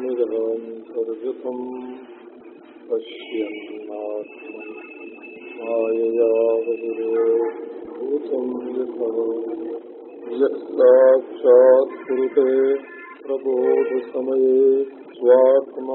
निरन्तर्गतम् पश्यन्नात्मन् माययावभूतम् यतः यः साक्षात् कुरुते प्रबोधसमये स्वात्मानमेवात्म्यम्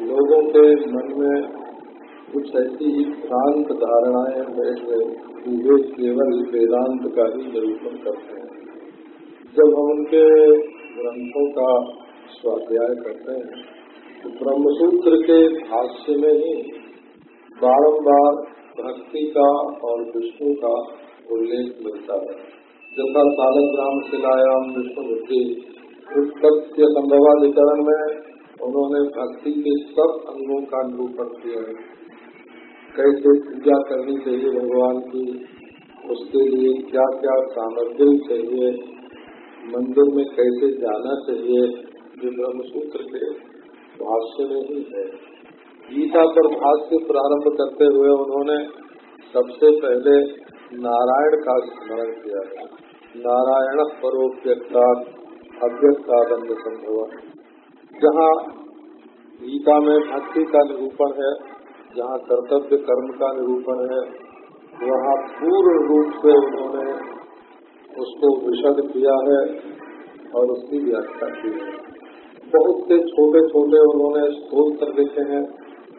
लोगों के मन में कुछ ऐसी ही भ्रांत धारणाएँ बैठ गए कि वे केवल वेदांत का ही निरूपण करते हैं। जब हम उनके ग्रंथों का स्वाध्याय करते हैं तो ब्रह्मसूत्र के भाष्य में ही बारंबार भक्ति का और विष्णु का उल्लेख मिलता है। जैसा सालग्राम शिलायाम, विष्णु उत्पत्ति संभवाधिकरण में उन्होंने भक्ति के सब अंगों का निरूपण किया है। कैसे पूजा करनी चाहिए भगवान की, उसके लिए क्या क्या सामग्री चाहिए, मंदिर में कैसे जाना चाहिए जो ब्रह्मसूत्र के भाष्य में ही है। गीता पर भाष्य प्रारंभ करते हुए उन्होंने सबसे पहले नारायण का स्मरण किया। है नारायण परोव्यक्ता अव्यक्तादंड संभव जहाँ गीता में भक्ति का निरूपण है, जहाँ कर्तव्य कर्म का निरूपण है, वहाँ पूर्ण रूप से उन्होंने उसको विशद किया है और उसकी व्याख्या की है। बहुत से छोटे छोटे उन्होंने स्त्रोत्र लिखे हैं,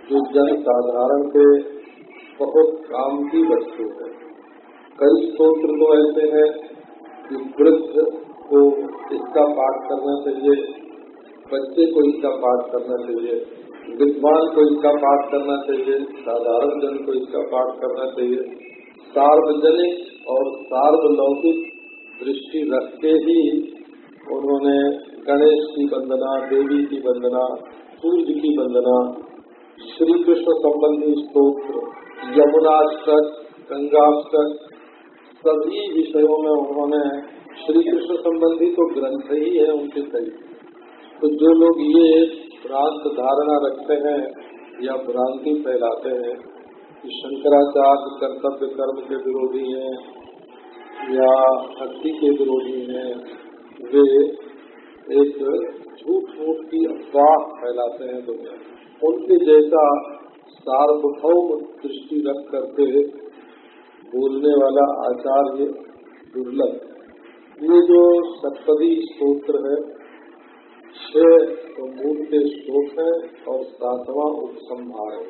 जो जन साधारण के बहुत काम की वस्तु है। कई स्त्रोत्र तो ऐसे हैं कि वृद्ध को इसका पाठ करना चाहिए बच्चे को इसका पाठ करना चाहिए, विद्वान को इसका पाठ करना चाहिए, साधारण जन को इसका पाठ करना चाहिए। सार्वजनिक और सार्वलौकिक दृष्टि रख के ही उन्होंने गणेश की वंदना, देवी की वंदना, सूर्य की वंदना श्री कृष्ण संबंधी स्त्रोत्र यमुनाष्टक गंगाष्टक सभी विषयों में उन्होंने श्री कृष्ण संबंधी तो ग्रंथ ही है उनके कई। तो जो लोग ये भ्रांत धारणा रखते हैं या भ्रांति फैलाते हैं कि शंकराचार्य कर्तव्य कर्म के विरोधी हैं या भक्ति के विरोधी हैं, वे एक झूठ मूठ की अफवाह फैलाते हैं दुनिया उनके जैसा सार्वभौम दृष्टि रख करके बोलने वाला आचार्य दुर्लभ। ये जो सप्तदी स्त्रोत्र है छह तो मूल के श्लोक है और सातवां उपसंहार है।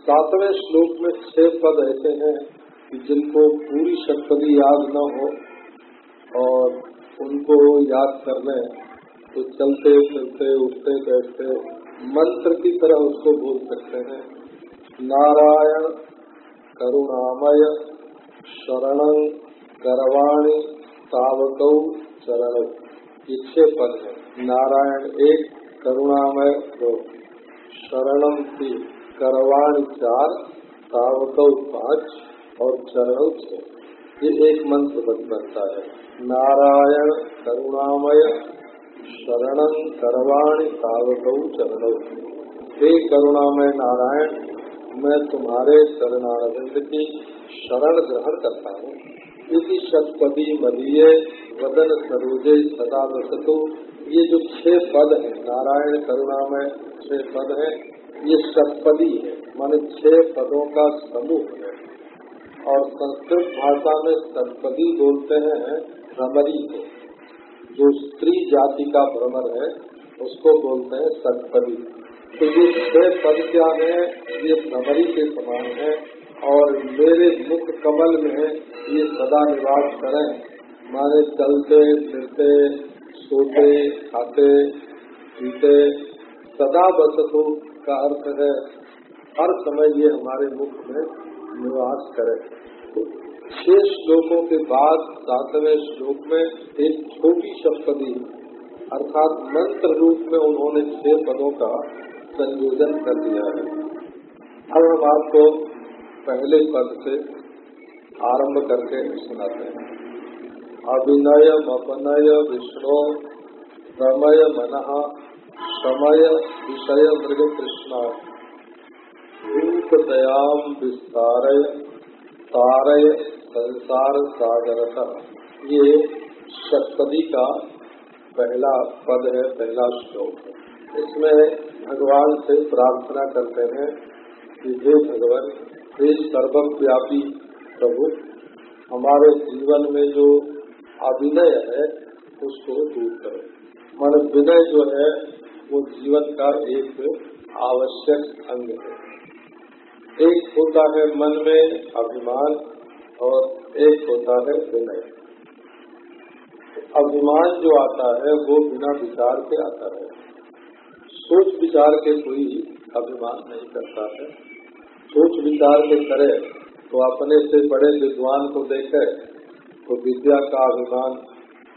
सातवें श्लोक में छह पद ऐसे हैं कि जिनको पूरी सप्तदी याद न हो और उनको याद करने तो चलते फिरते उठते, बैठते मंत्र की तरह उसको बोल सकते हैं। नारायण करुणामय शरण करवाणी तावकौ चरण छह पद है। नारायण एक, करुणामय दो शरणम तीन करवाण चार, तावकौ पाँच और चरण छह ये एक मंत्र बन बनता है। नारायण, करुणामय शरणम करवाणी, तावकौ, चरण। हे करुणामय नारायण, मैं तुम्हारे शरणारविंद की शरण ग्रहण करता हूँ। क्योंकि शतपदी मदीय वदन सरोजे सदा वसतु। ये जो छह पद है, नारायण करुणामय छह पद है, ये सतपदी है। माने छह पदों का समूह है। और संस्कृत भाषा में सतपदी बोलते हैं भ्रमरी को। जो स्त्री जाति का भ्रमर है, उसको बोलते हैं सतपदी तो ये छह पद क्या है, ये भ्रमरी के समान है। और मेरे मुख कमल में ये सदा निवास करें। माने चलते, फिरते, सोते, खाते, पीते, सदा बसतु का अर्थ है, हर समय ये हमारे मुख में निवास करे। छह श्लोकों के बाद सातवें श्लोक में एक छोटी शब्दी अर्थात मंत्र रूप में उन्होंने छह पदों का संयोजन कर दिया है। अब हम आपको पहले पद से आरंभ करके सुनाते हैं। अभिनय अपनय विष्णु, प्रमय मन समय विषय मृग कृष्ण। रूप दयाम विस्तारय, तारय, संसार सागर ये सप्तदी का पहला पद है, पहला श्लोक। है इसमें भगवान से प्रार्थना करते हैं कि हे भगवान सर्वव्यापी प्रभु। हमारे जीवन में जो अभिनय है, उसको दूर करो। मन विनय जो है, वो जीवन का एक आवश्यक अंग है। एक होता है मन में अभिमान और एक होता है विनय। अभिमान जो आता है, वो बिना विचार के आता है। सोच विचार के कोई अभिमान नहीं करता है। सोच विचार के करे तो अपने से बड़े विद्वान को देखे तो विद्या का अभिमान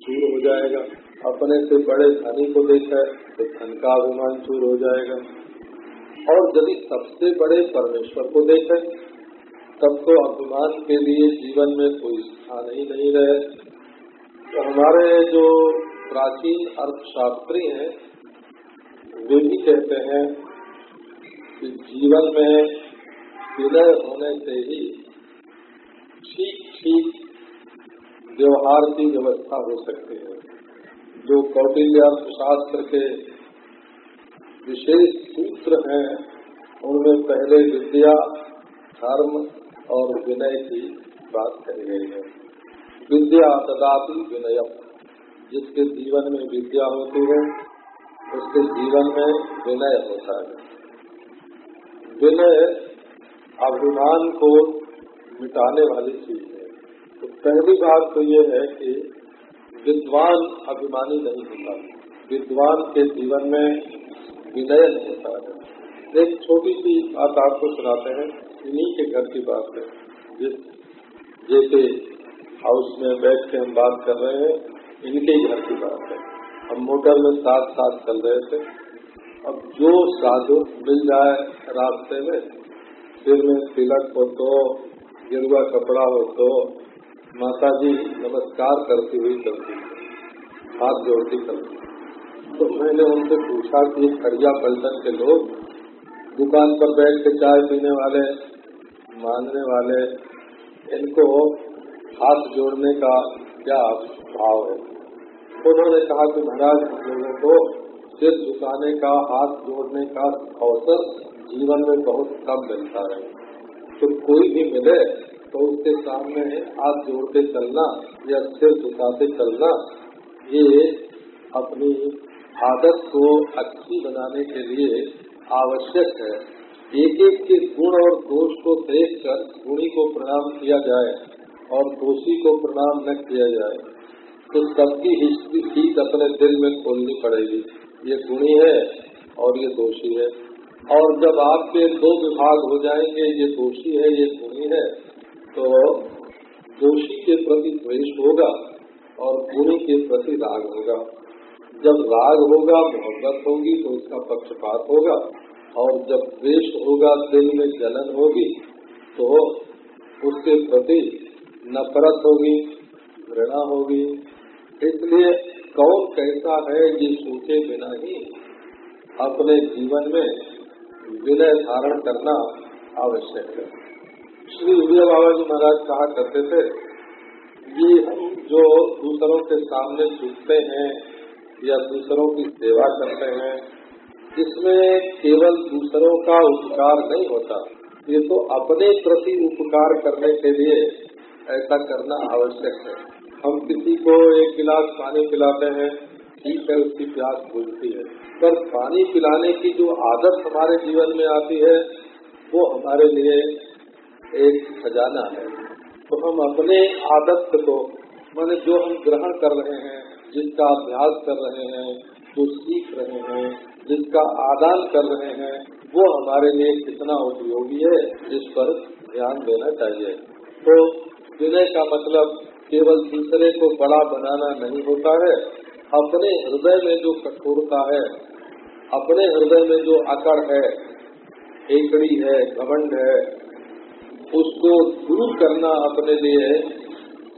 चूर हो जाएगा। अपने से बड़े धनी को देखे तो धन का अभिमान चूर हो जाएगा। और यदि सबसे बड़े परमेश्वर को देखे, तब तो अभिमान के लिए जीवन में कोई स्थान ही नहीं रहे। तो हमारे जो प्राचीन अर्थशास्त्री हैं, वे भी कहते हैं कि जीवन में विनय होने से ही ठीक ठीक व्यवहार की व्यवस्था हो सकती है। जो कौटिल्य शास्त्र के विशेष सूत्र हैं, उनमें पहले विद्या, धर्म और विनय की बात कही गई है। विद्या ददाती विनय जिसके जीवन में विद्या होती है, उसके जीवन में विनय होता है। विनय अभिमान को मिटाने वाली चीज़ है। तो पहली बात तो ये है कि विद्वान अभिमानी नहीं होता। विद्वान के जीवन में विनय नहीं होता। है एक छोटी सी बात आपको सुनाते हैं। इन्हीं के घर की बात है। जिस जैसे हाउस में बैठ के हम बात कर रहे हैं, इनके घर की बात है। हम मोटर में साथ साथ चल रहे थे। अब जो साधु मिल जाए रास्ते में सिर में तिलक हो तो गिरुआ कपड़ा हो तो माता जी नमस्कार करती हुई चलती हाथ जोड़ती चलती तो मैंने उनसे पूछा कि खड़िया पलटन के लोग, दुकान पर बैठ के चाय पीने वाले, मांगने वाले, इनको हाथ जोड़ने का क्या भाव है? उन्होंने कहा कि महाराज लोगों को सिर झुकाने का, हाथ जोड़ने का अवसर जीवन में बहुत कम मिलता है। तो कोई भी मिले तो उसके सामने हाथ जोड़ के चलना या सिर झुकाते चलना, ये अपनी आदत को अच्छी बनाने के लिए आवश्यक है। एक एक के गुण और दोष को देखकर गुणी को प्रणाम किया जाए और दोषी को प्रणाम न किया जाए तो सबकी हिस्ट्री ठीक अपने दिल में खोलनी पड़ेगी। ये गुणी है और ये दोषी है। और जब आपके दो विभाग हो जाएँगे, ये दोषी है, ये गुणी है तो दोषी के प्रति द्वेष होगा और गुणी के प्रति राग होगा। जब राग होगा, मोहब्बत होगी तो उसका पक्षपात होगा और जब द्वेष होगा, दिल में जलन होगी तो उसके प्रति नफरत होगी, घृणा होगी। इसलिए कौन कैसा है, ये सोचे बिना ही अपने जीवन में विनय धारण करना आवश्यक है। श्री विजय बाबा जी महाराज कहा करते थे, ये हम जो दूसरों के सामने झुकते हैं या दूसरों की सेवा करते हैं, इसमें केवल दूसरों का उपकार नहीं होता। ये तो अपने प्रति उपकार करने के लिए ऐसा करना आवश्यक है। हम किसी को एक गिलास पानी पिलाते हैं, ठीक है, उसकी प्यास बुझती है। पर पानी पिलाने की जो आदत हमारे जीवन में आती है, वो हमारे लिए एक खजाना है। तो हम अपने आदत को, माने जो हम ग्रहण कर रहे हैं जिसका अभ्यास कर रहे हैं, जो सीख रहे हैं जिसका आदान कर रहे हैं, वो हमारे लिए कितना उपयोगी है इस पर ध्यान देना चाहिए। तो विनय का मतलब केवल दूसरे को बड़ा बनाना नहीं होता है, अपने हृदय में जो कठोरता है अपने हृदय में जो अकड़ है एकड़ी है घमंड है उसको दूर करना अपने लिए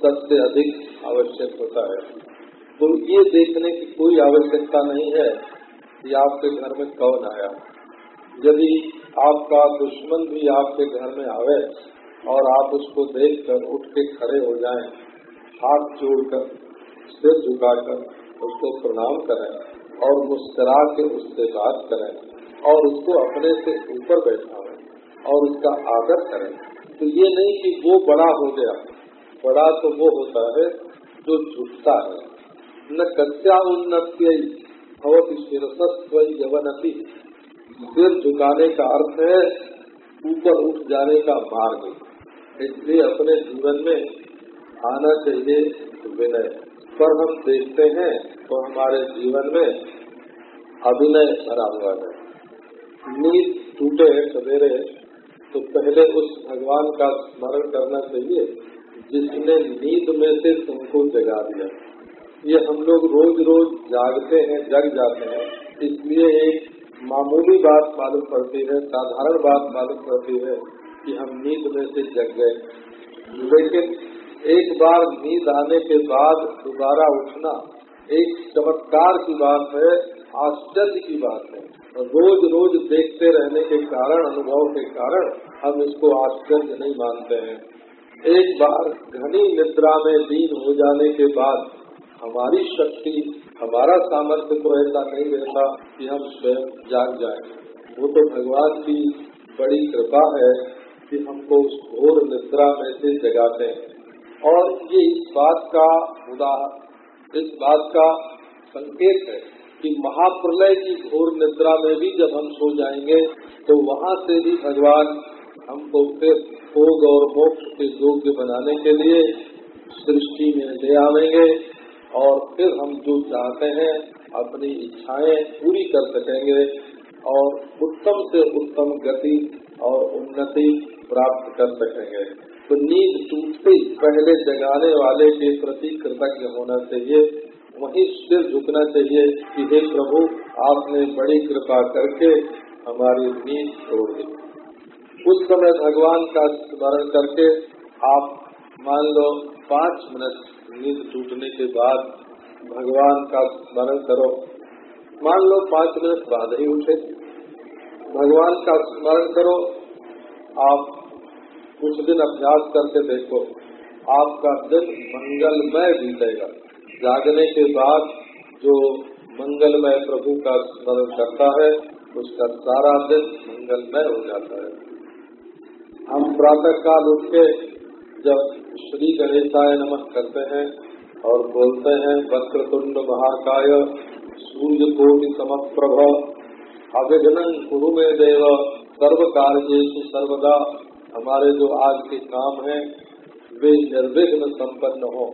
सबसे अधिक आवश्यक होता है। तो ये देखने की कोई आवश्यकता नहीं है कि आपके घर में कौन आया। यदि आपका दुश्मन भी आपके घर में आवे और आप उसको देखकर उठ के खड़े हो जाएँ, हाथ जोड़कर सिर झुकाकर उसको प्रणाम करें और मुस्करा के उससे बात करें और उसको अपने से ऊपर बैठाएँ और उसका आदर करें। तो ये नहीं कि वो बड़ा हो गया, बड़ा तो वो होता है जो झुकता है। न कच्चा उन्नति भवती शिरसत्व यवनति। सिर झुकाने का अर्थ है ऊपर उठ जाने का मार्ग। इसलिए अपने जीवन में आना चाहिए विनय। पर हम देखते हैं तो हमारे जीवन में अभिनय भरा हुआ है। नींद टूटे सवेरे तो पहले उस भगवान का स्मरण करना चाहिए, जिसने नींद में से तुमको जगा दिया। ये हम लोग रोज रोज जागते हैं, जग जाते हैं। इसलिए एक मामूली बात मालूम पड़ती है, साधारण बात मालूम पड़ती है कि हम नींद में से जग गए। लेकिन एक बार नींद आने के बाद दोबारा उठना एक चमत्कार की बात है, आश्चर्य की बात है। रोज रोज देखते रहने के कारण, अनुभव के कारण, हम इसको आश्चर्य नहीं मानते हैं। एक बार घनी निद्रा में लीन हो जाने के बाद हमारी शक्ति, हमारा सामर्थ्य तो ऐसा नहीं रहता कि हम स्वयं जाग जाए। वो तो भगवान की बड़ी कृपा है कि हमको उस घोर निद्रा में से जगाते हैं। और ये इस बात का उदाहरण, इस बात का संकेत है कि महाप्रलय की घोर निद्रा में भी जब हम सो जाएँगे तो वहाँ से भी भगवान हमको फिर भोग और मोक्ष के योग्य बनाने के लिए सृष्टि में ले आवेंगे और फिर हम जो चाहते हैं, अपनी इच्छाएँ पूरी कर सकेंगे और उत्तम से उत्तम गति और उन्नति प्राप्त कर सकेंगे। तो नींद टूटते पहले जगाने वाले के प्रति कृतज्ञ होना चाहिए, वहीं सिर झुकना चाहिए कि हे प्रभु, आपने बड़ी कृपा करके हमारी नींद छोड़ दी। उस समय भगवान का स्मरण करके आप मान लो पाँच मिनट नींद टूटने के बाद भगवान का स्मरण करो। मान लो पाँच मिनट बाद ही उठे। भगवान का स्मरण करो, आप कुछ दिन अभ्यास करके देखो, आपका दिन मंगलमय बीतेगा। जागने के बाद जो मंगलमय प्रभु का स्मरण करता है, उसका सारा दिन मंगलमय हो जाता है। हम प्रातः काल उठ के जब श्री गणेशाय नमः करते हैं और बोलते हैं तुंड महाकाय सूर्य कोटि समप्रभ, अविघ्न कुरु में देव सर्व कार्य सर्वदा हमारे जो आज के काम हैं, वे निर्विघ्न संपन्न हो।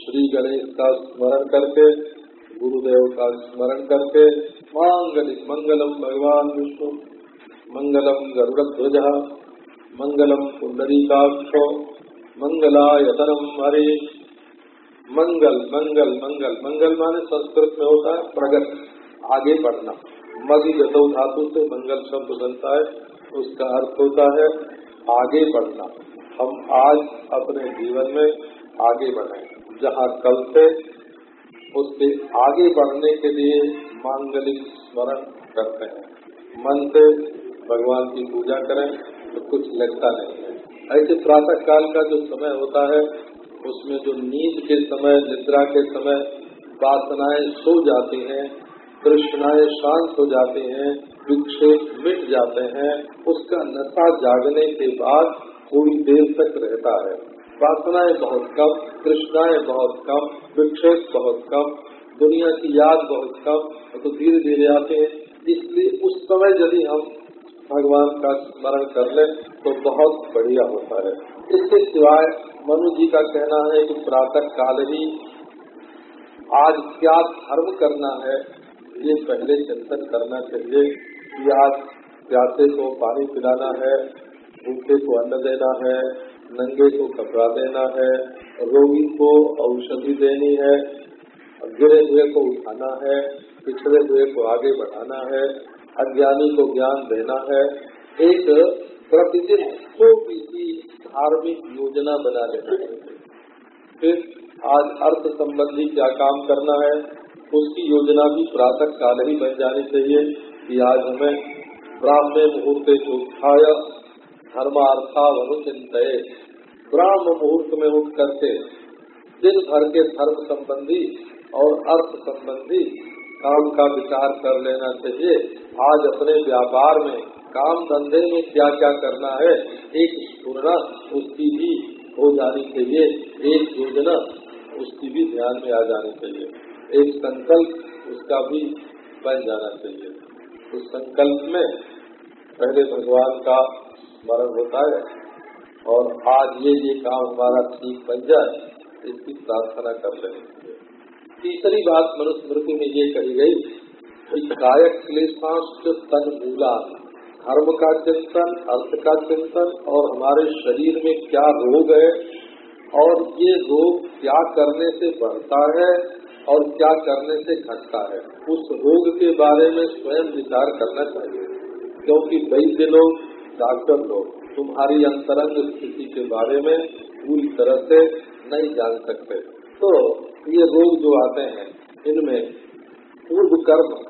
श्री गणेश का स्मरण करके, गुरुदेव का स्मरण करके, मांगलिक मंगलम भगवान विष्णु, मंगलम गरुड़ ध्वज मंगलम पुंडरीकाक्षो, मंगलायतनम हरे। मंगल मंगल मंगल मंगल माने संस्कृत में होता है प्रगत आगे बढ़ना। मधि धातु से मंगल शब्द बनता है, उसका अर्थ होता है आगे बढ़ना। हम आज अपने जीवन में आगे बढ़े। जहाँ कल से उसके आगे बढ़ने के लिए मांगलिक स्मरण करते हैं। मन से भगवान की पूजा करें तो कुछ लगता नहीं है। ऐसे प्रातः काल का जो समय होता है, उसमें जो नींद के समय, निद्रा के समय, वासनाएँ सो जाती हैं कृष्णाएँ शांत हो जाते हैं, विक्षेप मिट जाते हैं, उसका नशा जागने के बाद थोड़ी देर तक रहता है। वासनाएँ बहुत कम कृष्णाएँ बहुत कम, विक्षेप बहुत कम, दुनिया की याद बहुत कम तो धीरे धीरे आते हैं। इसलिए उस समय यदि हम भगवान का स्मरण कर ले तो बहुत बढ़िया होता है। इसके सिवाय मनु जी का कहना है कि प्रातः काल ही आज क्या धर्म करना है ये पहले चिंतन करना चाहिए कि आज प्यासे को पानी पिलाना है, भूखे को अन्न देना है, नंगे को कपड़ा देना है, रोगी को औषधि देनी है, गिरे हुए को उठाना है, पिछड़े हुए को आगे बढ़ाना है, अज्ञानी को ज्ञान देना है, एक प्रतिदिन छोटी सी धार्मिक योजना बना लेना है। फिर आज अर्थ संबंधी क्या काम करना है उसकी योजना भी प्रातः काल ही बन जानी चाहिए कि आज हमें ब्राह्मण मुहूर्त को उठाया धर्मार्था वनुचिंत ब्राह्म मुहूर्त में उठ करके दिन भर के धर्म संबंधी और अर्थ संबंधी काम का विचार कर लेना चाहिए। आज अपने व्यापार में काम धंधे में क्या क्या करना है, एक स्फूर्णा उसकी भी हो जानी चाहिए। एक योजना उसकी भी ध्यान में आ जानी चाहिए। एक संकल्प उसका भी बन जाना चाहिए। उस संकल्प में पहले भगवान का स्मरण होता है और आज ये ये काम हमारा ठीक बन जाए, इसकी प्रार्थना कर रहे हैं। तीसरी बात मनुस्मृति में ये कही गई कि कायक क्लेशांश तन मूला धर्म का चिंतन, अर्थ का चिंतन और हमारे शरीर में क्या रोग है और ये रोग क्या करने से बढ़ता है और क्या करने से घटता है? उस रोग के बारे में स्वयं विचार करना चाहिए। क्योंकि वैद्य लोग डॉक्टर लोग तुम्हारी अंतरंग स्थिति के बारे में पूरी तरह से नहीं जान सकते। तो ये रोग जो आते हैं, इनमें पूर्व कर्म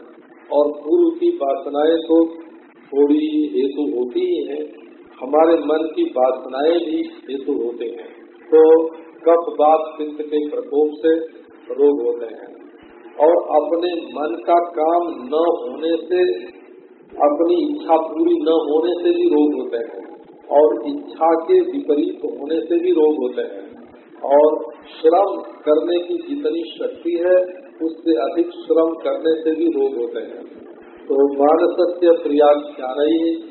और पूर्व की वासनाएँ तो थोड़ी हेतु होती ही है। हमारे मन की वासनाएँ भी हेतु होते हैं। तो कफ बात पित्त के प्रकोप से रोग होते हैं। और अपने मन का काम न होने से, अपनी इच्छा पूरी न होने से भी रोग होते हैं। और इच्छा के विपरीत होने से भी रोग होते हैं। और श्रम करने की जितनी शक्ति है, उससे अधिक श्रम करने से भी रोग होते हैं। तो मानसत्य प्रिया ही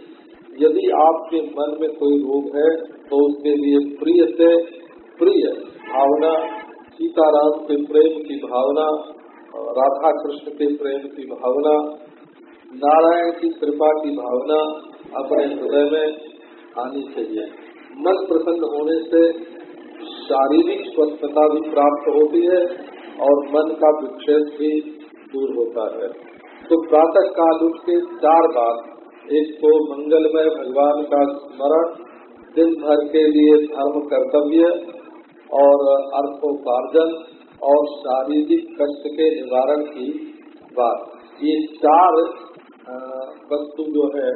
यदि आपके मन में कोई रोग है तो उसके लिए प्रिय से प्रिय भावना सीताराम के प्रेम की भावना राधा कृष्ण के प्रेम की भावना, नारायण की कृपा की भावना अपने हृदय में आनी चाहिए। मन प्रसन्न होने से शारीरिक स्वस्थता भी प्राप्त होती है और मन का विक्षेप भी दूर होता है। तो प्रातः काल उठ के चार बार, एक तो मंगलमय भगवान का स्मरण, दिन भर के लिए धर्म कर्तव्य और अर्थोपार्जन और शारीरिक कष्ट के निवारण की बात। ये चार वस्तु जो है,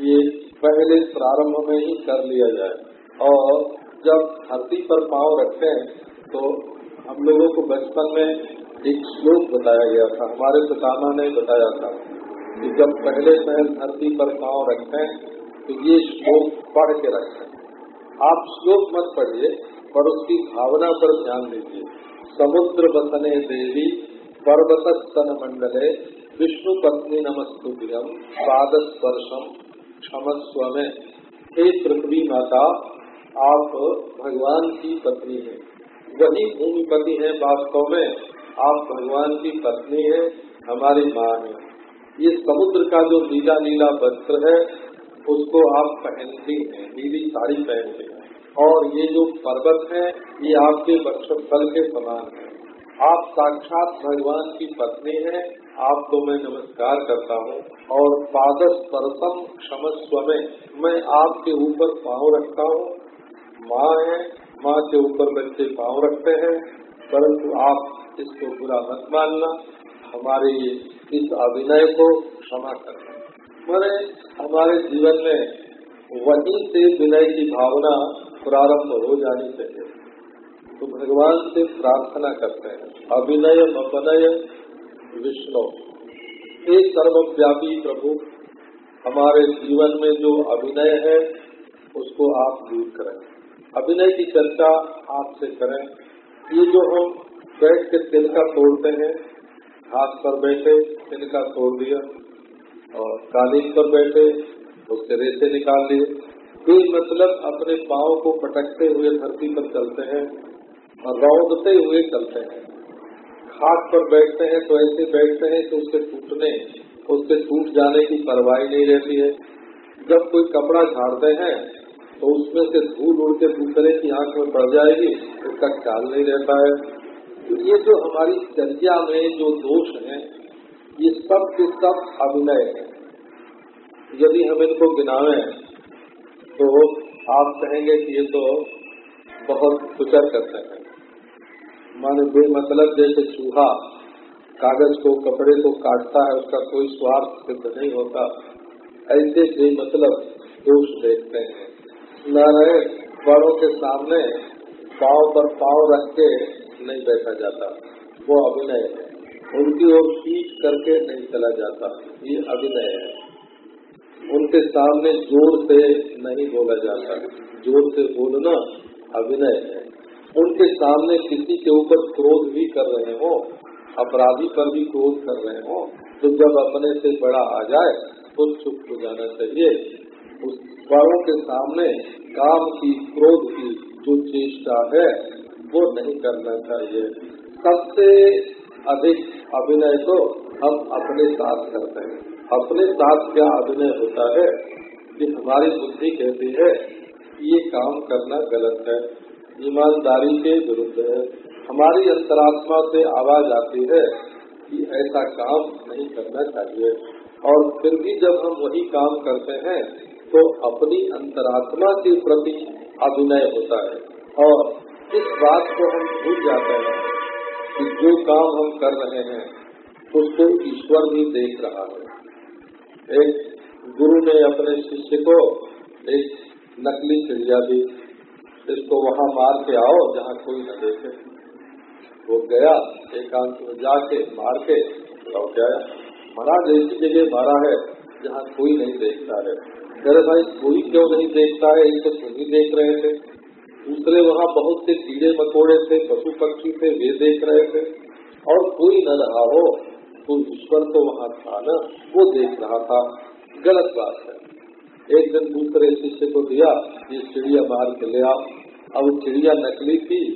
ये पहले प्रारंभ में ही कर लिया जाए। और जब धरती पर पाँव रखते हैं तो हम लोगों को बचपन में एक श्लोक बताया गया था। हमारे पितामा ने बताया था कि जब पहले पहल धरती पर पाँव रखते हैं तो ये श्लोक पढ़ के रखें। आप श्लोक मत पढ़िए। पर उसकी भावना पर ध्यान दीजिए। समुद्र बसने देवी पर्वत स्तन मंडले, विष्णु पत्नी नमस्तुभ्यम पाद स्पर्शम क्षमस्व में हे पृथ्वी माता, आप भगवान की पत्नी हैं। वही भूमिपति है वास्तव में। आप भगवान की पत्नी है, हमारी माँ है। ये समुद्र का जो नीला नीला वस्त्र है, उसको आप पहनती हैं, नीली साड़ी पहनते हैं। और ये जो पर्वत है, ये आपके वक्षस्थल के समान है। आप साक्षात भगवान की पत्नी हैं, आपको मैं नमस्कार करता हूँ। और पादस परसम क्षमस्व में मैं आपके ऊपर पाँव रखता हूँ। माँ है, माँ के ऊपर बच्चे पाँव रखते हैं। परंतु आप इसको बुरा मत मानना। हमारे इस अभिनय को क्षमा करना। मैंने हमारे जीवन में वहीं से विनय की भावना प्रारंभ हो जानी चाहिए। तो भगवान से प्रार्थना करते हैं, अभिनय अपनय विष्णु। हे सर्वव्यापी प्रभु, हमारे जीवन में जो अभिनय है, उसको आप दूर करें। अभिनय की चर्चा आपसे करें। ये जो हम बैठ के तिनका तोड़ते हैं हाथ पर बैठे, तिनका तोड़ दिया, और कालीन पर बैठे, उसके रेसे निकाल लिए। कोई मतलब अपने पाँव को पटकते हुए धरती पर चलते हैं और रौदते हुए चलते हैं। खाट पर बैठते हैं तो ऐसे बैठते हैं कि उसके टूटने उसके टूट जाने की परवाही नहीं रहती है। जब कोई कपड़ा झाड़ते हैं तो उसमें से धूल उड़ के दूसरे की आँख में पड़ जाएगी, उसका ख्याल नहीं रहता है। तो ये जो हमारी चर्या में जो दोष है, ये सब के सब अभिनय है। यदि हम इनको गिनावे तो आप कहेंगे कि ये तो बहुत कुचर करते हैं। माने बेमतलब जैसे चूहा कागज़ को, कपड़े को काटता है, उसका कोई स्वार्थ सिद्ध नहीं होता। ऐसे बेमतलब दोष देखते हैं। नारायण बड़ों के सामने पाव पर पाव रख के नहीं बैठा जाता। वो अभिनय है। उनकी ओर पीट करके नहीं चला जाता। ये अभिनय है। उनके सामने ज़ोर से नहीं बोला जाता ज़ोर से बोलना अभिनय है। उनके सामने किसी के ऊपर क्रोध भी कर रहे हो, अपराधी पर भी क्रोध कर रहे हो तो जब अपने से बड़ा आ जाए तो चुप हो जाना चाहिए। उस बड़ों के सामने काम की, क्रोध की जो चेष्टा है, वो नहीं करना चाहिए। सबसे अधिक अभिनय तो हम अपने साथ करते हैं। अपने साथ क्या अभिनय होता है कि हमारी बुद्धि कहती है, ये काम करना गलत है। ईमानदारी के विरुद्ध है। हमारी अंतरात्मा से आवाज़ आती है कि ऐसा काम नहीं करना चाहिए। और फिर भी जब हम वही काम करते हैं तो अपनी अंतरात्मा के प्रति अभिनय होता है। और इस बात को हम भूल जाते हैं कि जो काम हम कर रहे हैं, उसको ईश्वर भी देख रहा है। एक गुरु ने अपने शिष्य को एक नकली चिड़िया दी। इसको वहाँ मार के आओ, जहाँ कोई न देखे। वो गया, एकांत में जाके मार के लौट आया। महाराज ऐसी जगह मारा है, जहाँ कोई नहीं देखता है। अरे भाई, कोई क्यों नहीं देखता है? इनको तुम ही देख रहे थे। दूसरे वहाँ बहुत से कीड़े मकोड़े थे, पशु पक्षी थे, वे देख रहे थे। और कोई न रहा हो तो ईश्वर तो वहाँ था ना, वो देख रहा था। गलत बात है। एक दिन दूसरे शिष्य को दिया, ये चिड़िया बाहर के ले आओ। अब चिड़िया नकली थी,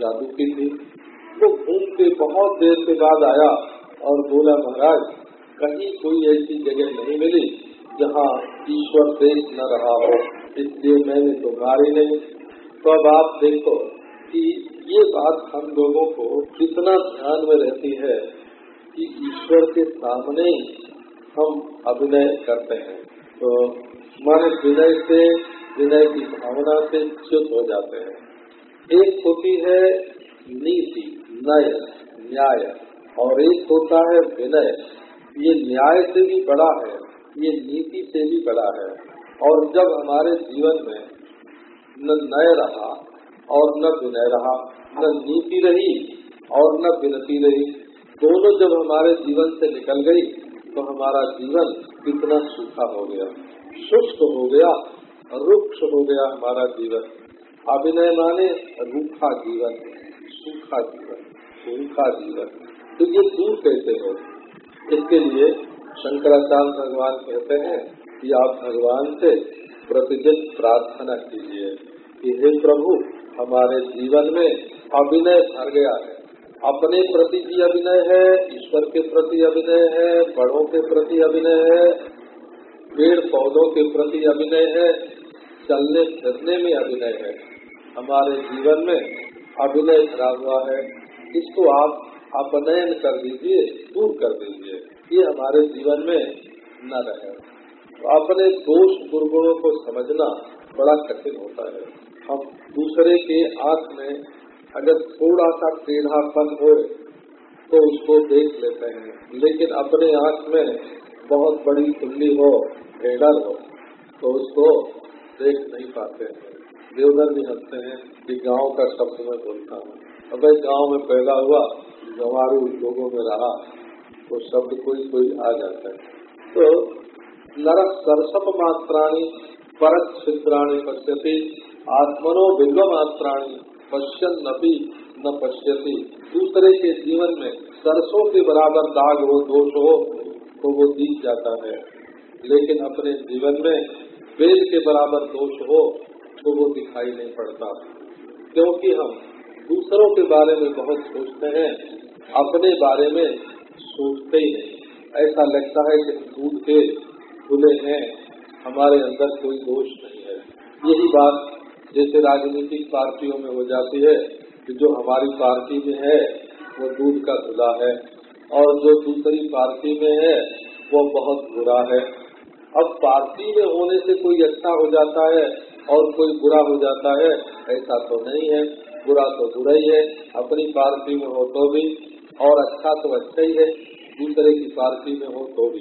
जादू की थी। वो घूम के बहुत देर के बाद आया और बोला, महाराज, कहीं कोई ऐसी जगह नहीं मिली जहाँ ईश्वर देख न रहा हो। इसलिए मैंने तो मारी नहीं। तो अब आप देखो कि ये बात हम लोगों को कितना ध्यान में रहती है। कि ईश्वर के सामने हम अभिनय करते हैं। तो हमारे विनय से विनय की भावना से च्युत हो जाते हैं। एक होती है नीति, नय, न्याय, और एक होता है विनय। ये न्याय से भी बड़ा है, ये नीति से भी बड़ा है। और जब हमारे जीवन में न नय रहा और न विनय रहा, न नीति रही और न विनती रही दोनों जब हमारे जीवन से निकल गई तो हमारा जीवन कितना सूखा हो गया, शुष्क हो गया, रुक्ष हो गया हमारा जीवन। अभिनय माने रूखा जीवन, सूखा जीवन सूखा जीवन। तो ये दूर कैसे हो? इसके लिए शंकराचार्य भगवान कहते हैं कि आप भगवान से प्रतिदिन प्रार्थना कीजिए कि हे प्रभु, हमारे जीवन में अभिनय भर गया है। अपने प्रति भी अभिनय है, ईश्वर के प्रति अभिनय है, बड़ों के प्रति अभिनय है पेड़ पौधों के प्रति अभिनय है, चलने फिरने में अभिनय है। हमारे जीवन में अभिनय भरा हुआ है। इसको आप अपनयन कर दीजिए, दूर कर दीजिए। ये हमारे जीवन में न रहे तो अपने दोष दुर्गुणों को समझना बड़ा कठिन होता है। हम दूसरे के आँख में अगर थोड़ा सा टेढ़ापन हो तो उसको देख लेते हैं। लेकिन अपने आँख में बहुत बड़ी खुली हो टेढ़र हो तो उसको देख नहीं पाते हैं। देवधर भी हँसते हैं, कि गाँव का शब्द में बोलता हूँ। अब गाँव में पैदा हुआ गंवारू लोगों में रहा तो शब्द कोई कोई आ जाता है। तो नरक सरसप मात्राणी, परत छिद्राणी पश्यति, आत्मनो बिल्व मात्राणी पश्यन नपी न पश्यति। दूसरे के जीवन में सरसों के बराबर दाग हो, दोष हो तो वो दिख जाता है। लेकिन अपने जीवन में वेद के बराबर दोष हो तो वो दिखाई नहीं पड़ता। क्योंकि हम दूसरों के बारे में बहुत सोचते हैं, अपने बारे में सोचते ही नहीं। ऐसा लगता है कि दूध के खुले हैं, हमारे अंदर कोई दोष नहीं है। यही बात जैसे राजनीतिक पार्टियों में हो जाती है कि जो हमारी पार्टी में है, वो दूध का खुला है और जो दूसरी पार्टी में है, वो बहुत बुरा है। अब पार्टी में होने से कोई अच्छा हो जाता है और कोई बुरा हो जाता है, ऐसा तो नहीं है। बुरा तो बुरा ही है। अपनी पार्टी में हो तो भी और अच्छा तो अच्छा ही है। दूसरे की पार्टी में हो तो भी।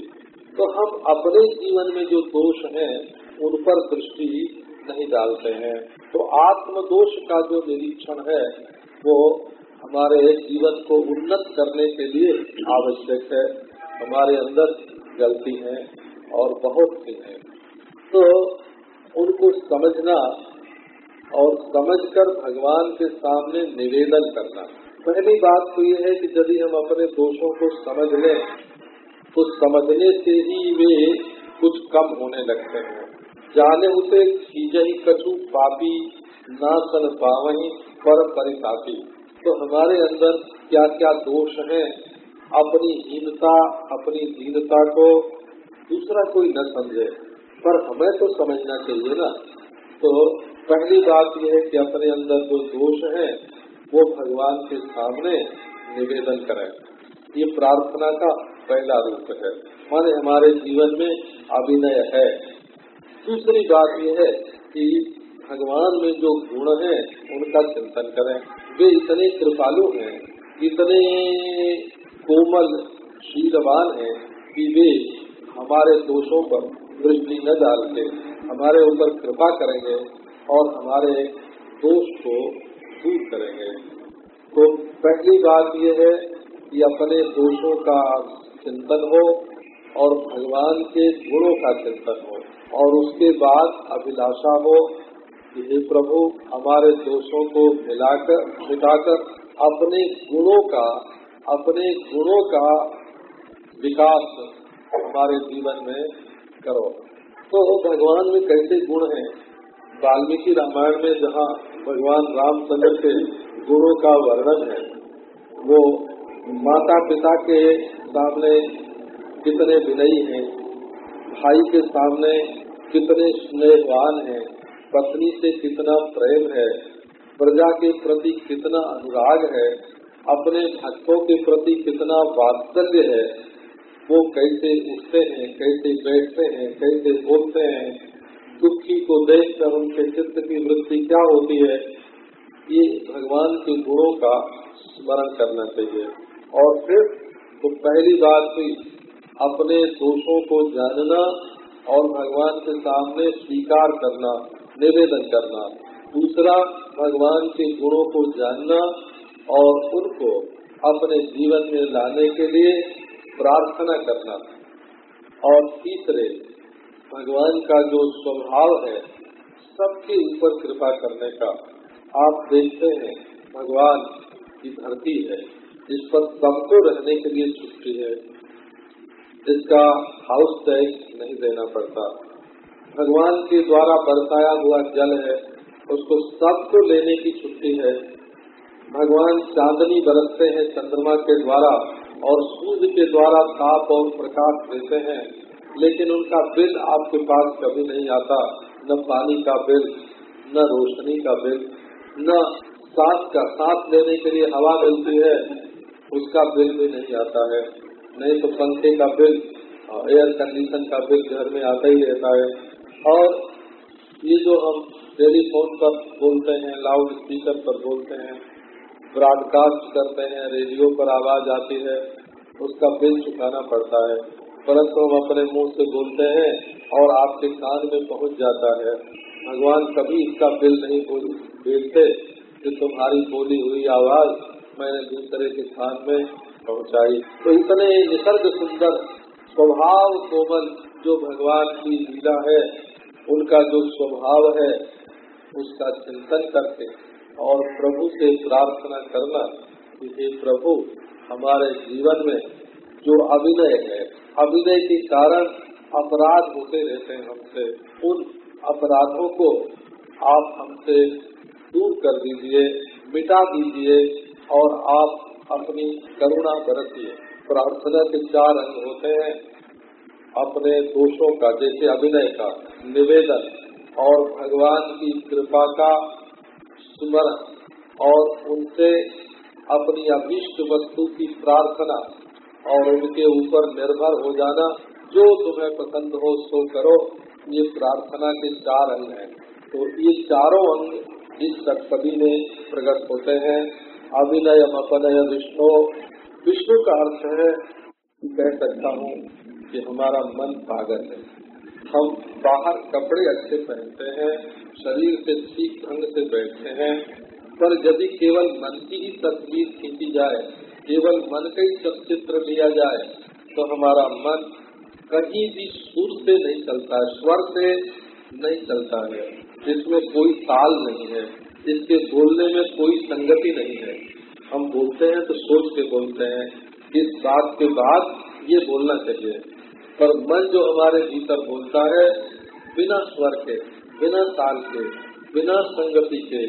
तो हम अपने जीवन में जो दोष हैं, उन पर दृष्टि नहीं डालते हैं। तो आत्म दोष का जो निरीक्षण है, वो हमारे जीवन को उन्नत करने के लिए आवश्यक है। हमारे अंदर गलती है और बहुत सी है। तो उनको समझना और समझकर भगवान के सामने निवेदन करना। पहली बात तो ये है कि यदि हम अपने दोषों को समझ लें तो समझने से ही वे कुछ कम होने लगते हैं। जाने उसे खीजही कछु पापी ना सन पावही, पर परितापी। तो हमारे अंदर क्या क्या दोष हैं? अपनी हीनता, अपनी दीनता को दूसरा कोई न समझे। पर हमें तो समझना चाहिए ना। तो पहली बात यह है कि अपने अंदर जो दोष है, वो भगवान के सामने निवेदन करें। ये प्रार्थना का पहला रूप है। माने हमारे जीवन में अभिनय है। दूसरी बात यह है कि भगवान में जो गुण है, उनका चिंतन करें। वे इतने कृपालु हैं, इतने कोमल, शीलवान हैं कि वे हमारे दोषों पर दृष्टि न डाल के हमारे ऊपर कृपा करेंगे और हमारे दोष को दूर करेंगे। तो पहली बात यह है कि अपने दोषों का चिंतन हो और भगवान के गुणों का चिंतन हो और उसके बाद अभिलाषा हो कि हे प्रभु, हमारे दोषों को मिलाकर, मिटाकर, अपने गुणों का, अपने गुणों का विकास हमारे जीवन में करो। तो भगवान में कैसे गुण हैं? वाल्मीकि रामायण में जहाँ भगवान रामचंद्र के गुणों का वर्णन है, वो माता पिता के सामने कितने विनयी हैं, भाई के सामने कितने स्नेहवान हैं, पत्नी से कितना प्रेम है, प्रजा के प्रति कितना अनुराग है, अपने भक्तों के प्रति कितना वात्सल्य है, वो कैसे उठते हैं, कैसे बैठते हैं, कैसे बोलते हैं, दुखी को देखकर उनके चित्त की वृत्ति क्या होती है, ये भगवान के गुणों का स्मरण करना चाहिए। और फिर तो पहली बात हुई अपने दोषों को जानना और भगवान के सामने स्वीकार करना, निवेदन करना। दूसरा, भगवान के गुणों को जानना और उनको अपने जीवन में लाने के लिए प्रार्थना करना। और तीसरे, भगवान का जो स्वभाव है, सबके ऊपर कृपा करने का। आप देखते हैं, भगवान की धरती है, जिस पर सबको रहने के लिए छुट्टी है। जिसका हाउस टैक्स नहीं देना पड़ता। भगवान के द्वारा बरसाया हुआ जल है, उसको सबको लेने की छुट्टी है। भगवान चांदनी बरसते हैं चंद्रमा के द्वारा और सूर्य के द्वारा ताप और प्रकाश देते हैं, लेकिन उनका बिल आपके पास कभी नहीं आता। न पानी का बिल, न रोशनी का बिल, न सांस का सांस लेने के लिए हवा मिलती है, उसका बिल भी नहीं आता है। नहीं तो पंखे का बिल एयर कंडीशन का बिल घर में आता ही रहता है। और ये जो हम टेलीफोन पर बोलते हैं लाउड स्पीकर पर बोलते हैं ब्रॉडकास्ट करते हैं रेडियो पर आवाज़ आती है, उसका बिल चुकाना पड़ता है। परंतु हम अपने मुँह से बोलते हैं और आपके कान में पहुँच जाता है। भगवान कभी इसका बिल नहीं भेजते कि तुम्हारी बोली हुई आवाज़ मैंने दूसरे के कान में पहुंचाई। तो इतने निसर्ग सुंदर, स्वभाव कोमल जो भगवान की लीला है, उनका जो स्वभाव है, उसका चिंतन करके और प्रभु से प्रार्थना करना कि हे प्रभु, हमारे जीवन में जो अभिनय है, अभिनय के कारण अपराध होते रहते हैं हमसे। उन अपराधों को आप हमसे दूर कर दीजिए, मिटा दीजिए और आप अपनी करुणा बरतिए प्रार्थना के चार अंग होते हैं। अपने दोषों का, जैसे अभिनय का निवेदन और भगवान की कृपा का स्मरण और उनसे अपनी अभिष्ट वस्तु की प्रार्थना और उनके ऊपर निर्भर हो जाना, जो तुम्हें पसंद हो, सो करो। ये प्रार्थना के चार अंग हैं। तो ये चारों अंग इस सप्तमी में प्रकट होते हैं। अभिनय अपनय विष्णु। विष्णु का अर्थ है कह सकता हूँ कि हमारा मन पागल है। हम बाहर कपड़े अच्छे पहनते हैं, शरीर से ठीक ढंग से बैठते हैं, पर यदि केवल मन की ही तस्वीर खींची जाए, केवल मन का ही चित्र लिया जाए तो हमारा मन कहीं भी सुर से नहीं चलता, स्वर से नहीं चलता है, जिसमें कोई ताल नहीं है। जिसके बोलने में कोई संगति नहीं है। हम बोलते हैं तो सोच के बोलते हैं इस बात के बाद ये बोलना चाहिए। पर मन जो हमारे भीतर बोलता है, बिना स्वर के, बिना ताल के, बिना संगति के,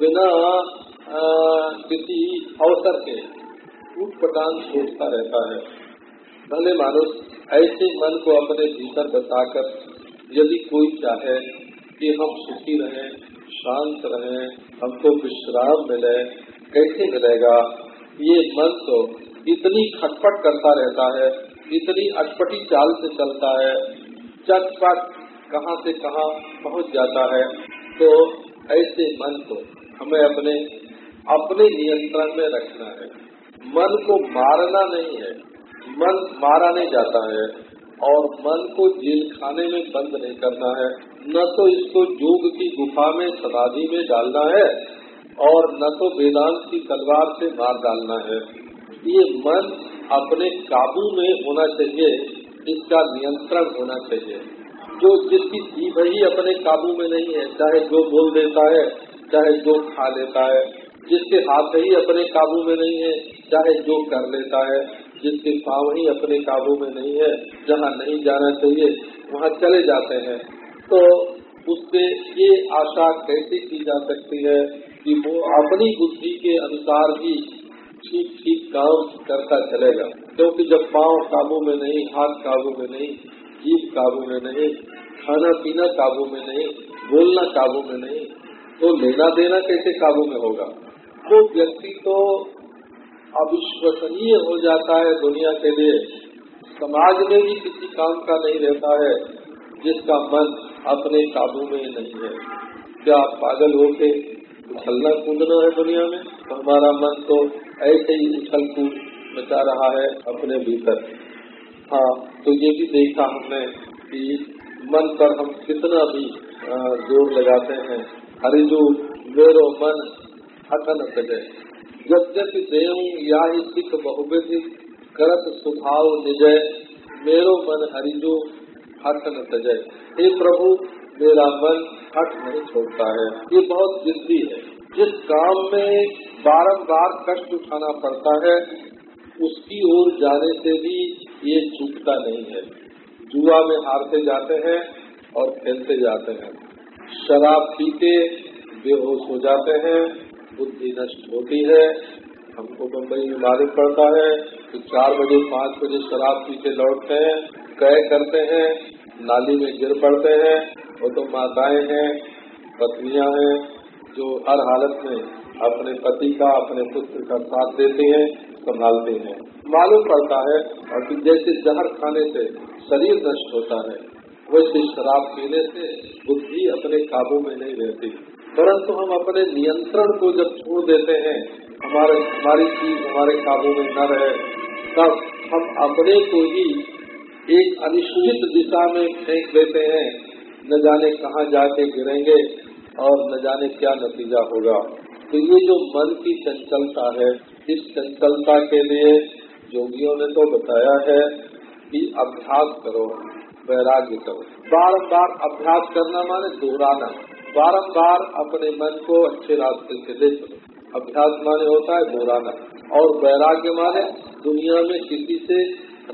बिना किसी अवसर के टूट पटान सोचता रहता है। भले मानुष ऐसे मन को अपने भीतर बताकर यदि कोई चाहे कि हम सुखी रहें शांत रहे, हमको विश्राम मिले। कैसे मिलेगा? ये मन तो इतनी खटपट करता रहता है, इतनी अटपटी चाल से चलता है। चटपट कहाँ से कहाँ पहुँच जाता है। तो ऐसे मन को हमें अपने अपने नियंत्रण में रखना है। मन को मारना नहीं है, मन मारा नहीं जाता है। और मन को जेल खाने में बंद नहीं करना है। न तो इसको योग की गुफा में, समाधि में डालना है और न तो वेदांत की तलवार से मार डालना है। ये मन अपने काबू में होना चाहिए, इसका नियंत्रण होना चाहिए। जो जिसकी जीव ही अपने काबू में नहीं है, चाहे जो बोल देता है, चाहे जो खा लेता है, जिसके हाथ ही अपने काबू में नहीं है, चाहे जो कर लेता है जिसके पाव ही अपने काबू में नहीं है, जहाँ नहीं जाना चाहिए, वहाँ चले जाते हैं। तो उससे ये आशा कैसे की जा सकती है कि वो अपनी बुद्धि के अनुसार ही ठीक ठीक काम करता चलेगा? क्योंकि जब पाँव काबू में नहीं, हाथ काबू में नहीं जीव काबू में नहीं खाना पीना काबू में नहीं, बोलना काबू में नहीं तो लेना देना कैसे काबू में होगा? वो व्यक्ति तो अविश्वसनीय हो जाता है दुनिया के लिए। समाज में भी किसी काम का नहीं रहता है, जिसका मन अपने काबू में नहीं है। क्या पागल होके उछलना कूदना है दुनिया में? तो हमारा मन तो ऐसे ही उछल कूद बचा रहा है अपने भीतर। हाँ तो ये भी देखा हमने कि मन पर हम कितना भी ज़ोर लगाते हैं। हरिजु मेरो मन हटन सजे यद्यपि देव या सिख बहुविधि, करत सुभाव निजय, मेरो मन हरिजो हट न तजय हे प्रभु, मेरा मन हट नहीं छोड़ता है। ये बहुत जिद्दी है। जिस काम में बारंबार कष्ट उठाना पड़ता है, उसकी ओर जाने से भी ये चूकता नहीं है। जुआ में हारते जाते हैं और खेलते जाते हैं। शराब पीते बेहोश हो जाते हैं। बुद्धि नष्ट होती है, हमको बम्बई में मालूम पड़ता है कि चार बजे, पाँच बजे शराब पी के लौटते हैं कै करते हैं, नाली में गिर पड़ते हैं, वो तो माताएँ हैं, पत्नियाँ हैं, जो हर हालत में अपने पति का, अपने पुत्र का साथ देते हैं, संभालते हैं। मालूम पड़ता है, और कि जैसे जहर खाने से शरीर नष्ट होता है, वैसे शराब पीने से बुद्धि अपने काबू में नहीं रहती। परंतु हम अपने नियंत्रण को जब छोड़ देते हैं, हमारे, हमारी चीज़ हमारे काबू में न रहे, तब हम अपने को ही एक अनिश्चित दिशा में फेंक देते हैं। न जाने कहाँ जाके गिरेंगे और न जाने क्या नतीजा होगा। तो ये जो मन की चंचलता है, इस चंचलता के लिए योगियों ने तो बताया है कि अभ्यास करो, वैराग्य करो। बार बार अभ्यास करना माने दोहराना। बारम्बार अपने मन को अच्छे रास्ते से ले चलो। अभ्यास माने होता है दोहराना और वैराग्य माने दुनिया में किसी से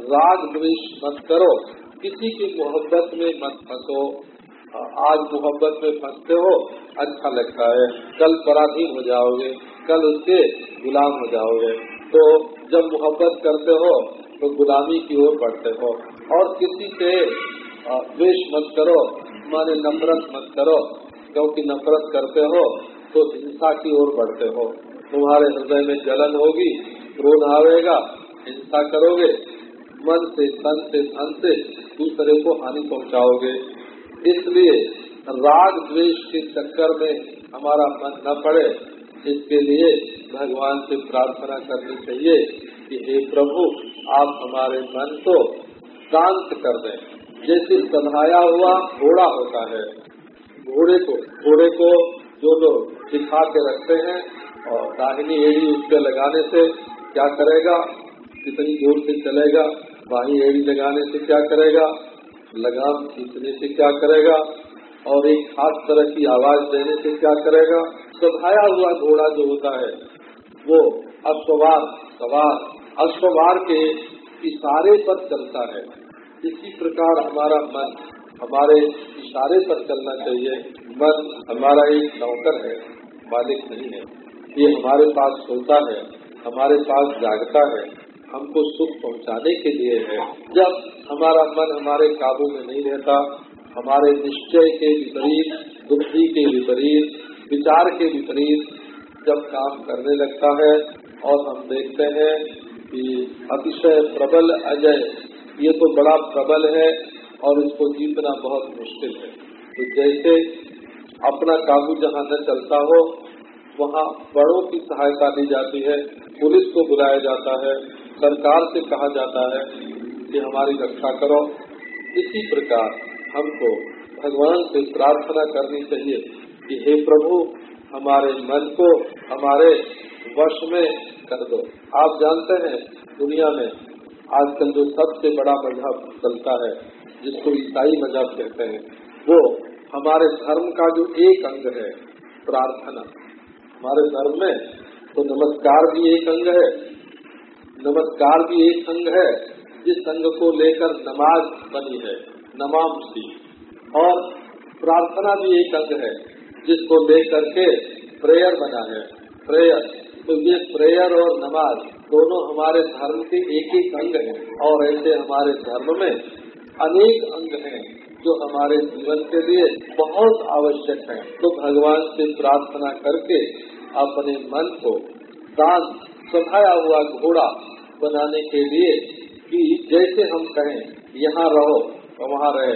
राग द्वेष मत करो। किसी की मोहब्बत में मत फंसो। आज मोहब्बत में फंसते हो अच्छा लगता है। कल पराधीन हो जाओगे, कल उसके गुलाम हो जाओगे। तो जब मोहब्बत करते हो तो गुलामी की ओर बढ़ते हो। और किसी से द्वेष मत करो, माने नफरत मत करो। क्योंकि नफरत करते हो तो हिंसा की ओर बढ़ते हो। तुम्हारे हृदय में जलन होगी, क्रोध आवेगा, हिंसा करोगे, मन से, तन से, धन से दूसरे को हानि पहुंचाओगे। इसलिए राग द्वेष के चक्कर में हमारा मन न पड़े। इसके लिए भगवान से प्रार्थना करनी चाहिए कि हे प्रभु, आप हमारे मन को शांत कर दें। जैसे सधाया हुआ घोड़ा होता है घोड़े को घोड़े को जो लोग दिखा के रखते हैं और दाहिनी एड़ी उस पर लगाने से क्या करेगा? कितनी ज़ोर से चलेगा? बाही एड़ी लगाने से क्या करेगा? लगाम खींचने से क्या करेगा? और एक खास तरह की आवाज़ देने से क्या करेगा? सभाया हुआ घोड़ा जो होता है, वो अश्ववार, सवार। अश्ववार के इशारे पर चलता है। इसी प्रकार हमारा मन। हमारे इशारे पर चलना चाहिए। मन हमारा एक नौकर है, मालिक नहीं है। ये हमारे पास सोता है, हमारे पास जागता है, हमको सुख पहुँचाने के लिए है। जब हमारा मन हमारे काबू में नहीं रहता, हमारे निश्चय के विपरीत, बुद्धि के विपरीत, विचार के विपरीत जब काम करने लगता है और हम देखते हैं कि अतिशय प्रबल अजय, ये तो बड़ा प्रबल है और इसको जीतना बहुत मुश्किल है। तो जैसे अपना काबू जहाँ न चलता हो, वहाँ बड़ों की सहायता ली जाती है, पुलिस को बुलाया जाता है, सरकार से कहा जाता है कि हमारी रक्षा करो। इसी प्रकार हमको भगवान से प्रार्थना करनी चाहिए कि हे प्रभु, हमारे मन को हमारे वश में कर दो। आप जानते हैं दुनिया में आजकल जो सबसे बड़ा मज़हब चलता है जिसको ईसाई मज़हब कहते हैं, वो हमारे धर्म का जो एक अंग है, प्रार्थना। हमारे धर्म में तो नमस्कार भी एक अंग है, नमस्कार भी एक अंग है, जिस अंग को लेकर नमाज़ बनी है नमाम सी और प्रार्थना भी एक अंग है, जिसको लेकर के प्रेयर बना है, प्रेयर। तो ये प्रेयर और नमाज़ दोनों हमारे धर्म के एक एक अंग हैं, और ऐसे हमारे धर्म में अनेक अंग हैं जो हमारे जीवन के लिए बहुत आवश्यक हैं। तो भगवान से प्रार्थना करके अपने मन को दान सधाया हुआ घोड़ा बनाने के लिए कि जैसे हम कहें, यहाँ रहो और वहाँ रहे।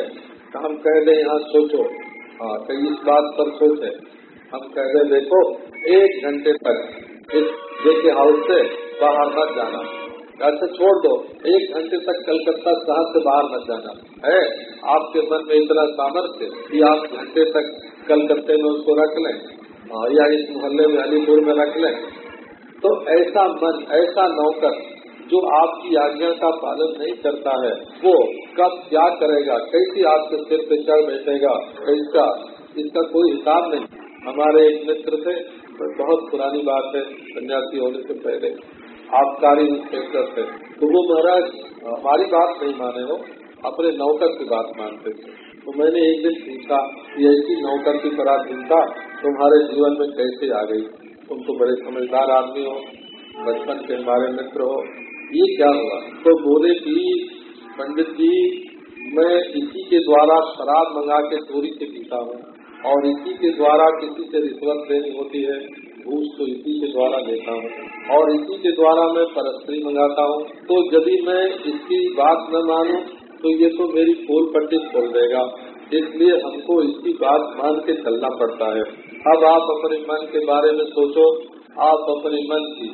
तो हम कह दे, यहाँ सोचो। हाँ तो इस बात पर सोचे। हम कह दे, देखो, एक घंटे तक जेके हाउस से बाहर मत जाना। अच्छा छोड़ दो, एक घंटे तक कलकत्ता शहर से बाहर मत जाना। है? आपके मन में इतना सामर्थ्य कि आप घंटे तक कलकत्ते में उसको रख लें या इस मोहल्ले में अलीपुर में रख लें। तो ऐसा मन, ऐसा नौकर जो आपकी आज्ञा का पालन नहीं करता है, वो कब क्या करेगा? कैसी आपके सिर पे चढ़ बैठेगा? इसका इसका कोई हिसाब नहीं। हमारे एक मित्र थे, बहुत पुरानी बात है, सन्यासी होने से पहले। आबकारी इंस्पेक्टर थे तो वो महाराज, हमारी बात नहीं माने हो, अपने नौकर की बात मानते थे। तो मैंने एक दिन पूछा कि ऐसी नौकर की पराधीनता तुम्हारे जीवन में कैसे आ गई? तुम तो बड़े समझदार आदमी हो, बचपन के हमारे मित्र हो, ये क्या हुआ? तो बोले की, पंडित जी, मैं इसी के द्वारा शराब मंगा के चोरी से पीता हूँ और इसी के द्वारा किसी से रिश्वत लेनी होती है। घूस तो इसी के द्वारा लेता हूँ। और इसी के द्वारा मैं परस्त्री मंगाता हूँ। तो यदि मैं इसकी बात न मानूं तो ये तो मेरी पोल पट्टी खोल देगा। इसलिए हमको इसकी बात मान के चलना पड़ता है। अब आप अपने मन के बारे में सोचो। आप अपने मन की,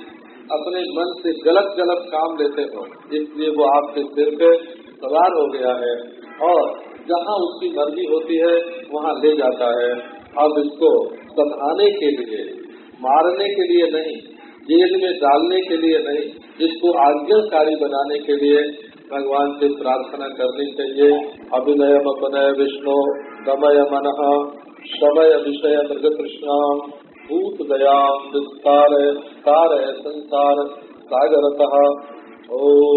अपने मन से गलत गलत काम लेते हो। इसलिए वो आपके सिर पे सवार हो गया है। और जहाँ उसकी मर्ज़ी होती है, वहाँ ले जाता है। अब इसको सधाने के लिए मारने के लिए नहीं, जेल में डालने के लिए नहीं इसको आज्ञाकारी बनाने के लिए भगवान से प्रार्थना करनी चाहिए। अभिनय अपनय विष्णु गमय मन समय विषय मृग कृष्ण भूत दया विस्तार संसार सागरतः। ओ